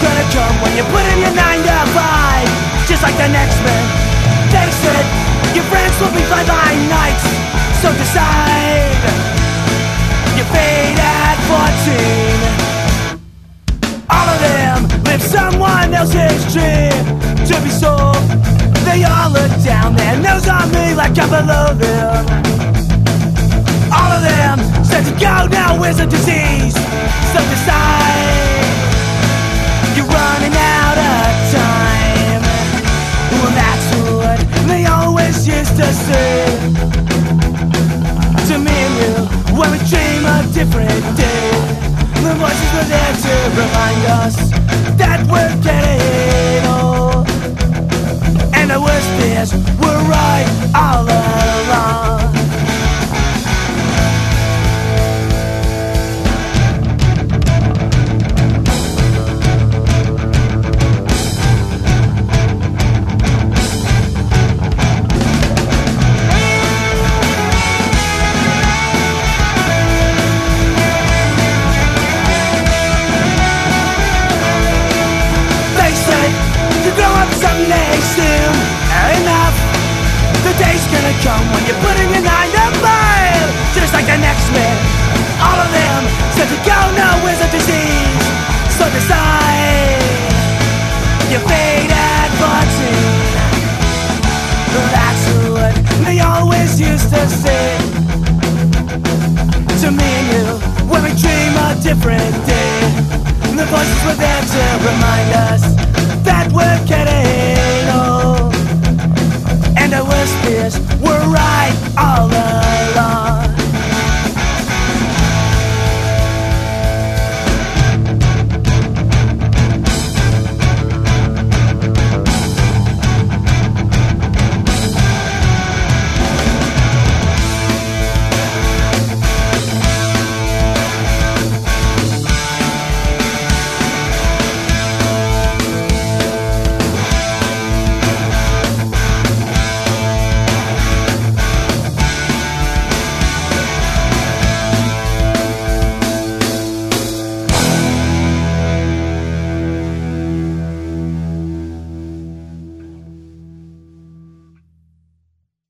gonna come when you put in your 9 to 5 Just like the next man. Thanks it, your friends will be fly behind nights So decide. Your fate at 14 All of them live someone else's dream. To be sold. They all look down. Their nose on me like I'm below them. All of them said to go now is a disease dream a different day. The voices were there to remind when you're putting your nine to five, just like an X-Men. All of them said to go now where's a disease. So decide your fate at 14. That's what they always used to say to me and you when we dream a different day. The voices were there to remind us